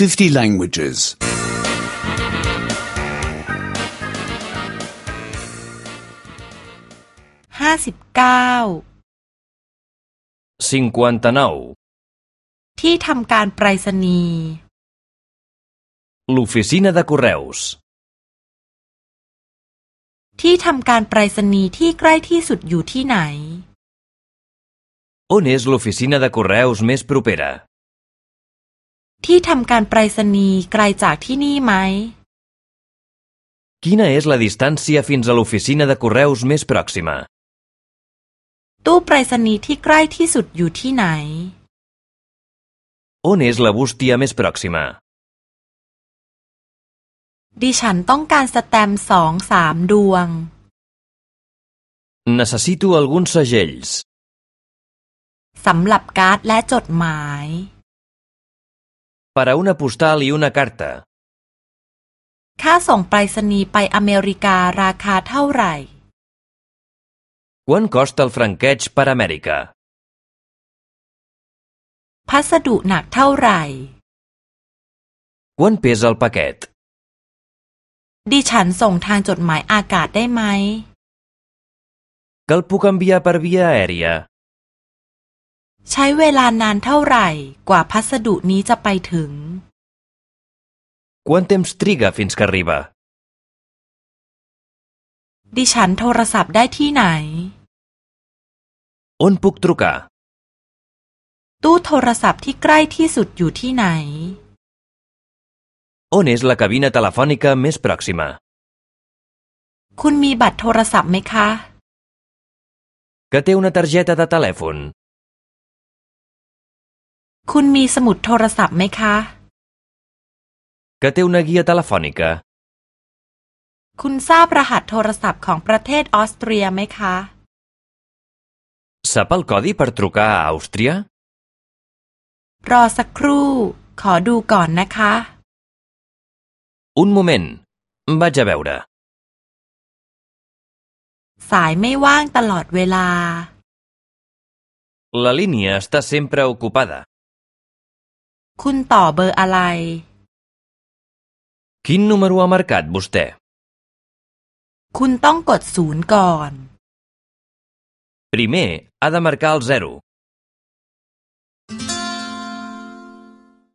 50 languages. ห้าสิบเก้า 59. ที่ทำการไปรษณีย์ L'oficina de correus. ที่ทำการไปรษณีย์ที่ใกล้ที่สุดอยู่ที่ไหน On és l'oficina de correus més propera? ที่ทำการไปรษณีย์ไกลจากที่นี่ไหม Quina és la distància fins a l'oficina de correus més pròxima? ตู้ไปรษณีย์ที่ใกล้ที่สุดอยู่ที่ไหน On és la bústia més pròxima? ดิฉันต้องการสแตมป์สองสามดวง Necessito alguns segells. สำหรับการ์ดและจดหมาย Per a una postal i una carta. ค่าส่งไปรษณีย์ไปอเมริการาคาเท่าไหร่ Quant costa el franqueig per Amèrica? พัสดุหนักเท่าไหร่ Quant pesa el paquet? ดิฉันส่งทางจดหมายอากาศได้ไหม Que el puc enviar per via aèria? ใช้เวลานานเท่าไหร่กว่าพัสดุนี้จะไปถึง Quant temps triga fins que arriba? ดิฉันโทรศัพท์ได้ที่ไหน On puc trucar? ตู้โทรศัพท์ที่ใกล้ที่สุดอยู่ที่ไหน On és la cabina telefònica més pròxima? คุณมีบัตรโทรศัพท์ไหมคะ Que té una targeta de telèfon? คุณมีสมุดโทรศัพท์ไหมคะ Que té una guia telefònica? คุณทราบรหัสโทรศัพท์ของประเทศออสเตรียไหมคะ Sap el codi per trucar a Àustria? รอสักครู่ ขอดูก่อนนะคะ Un moment. Vaig a veure. สายไม่ว่างตลอดเวลา La línia està sempre ocupada. คุณต่อเบอร์อะไร Quin número ha marcat vostè? คุณต้องกดศูนย์ก่อน Primer, ha de marcar el 0.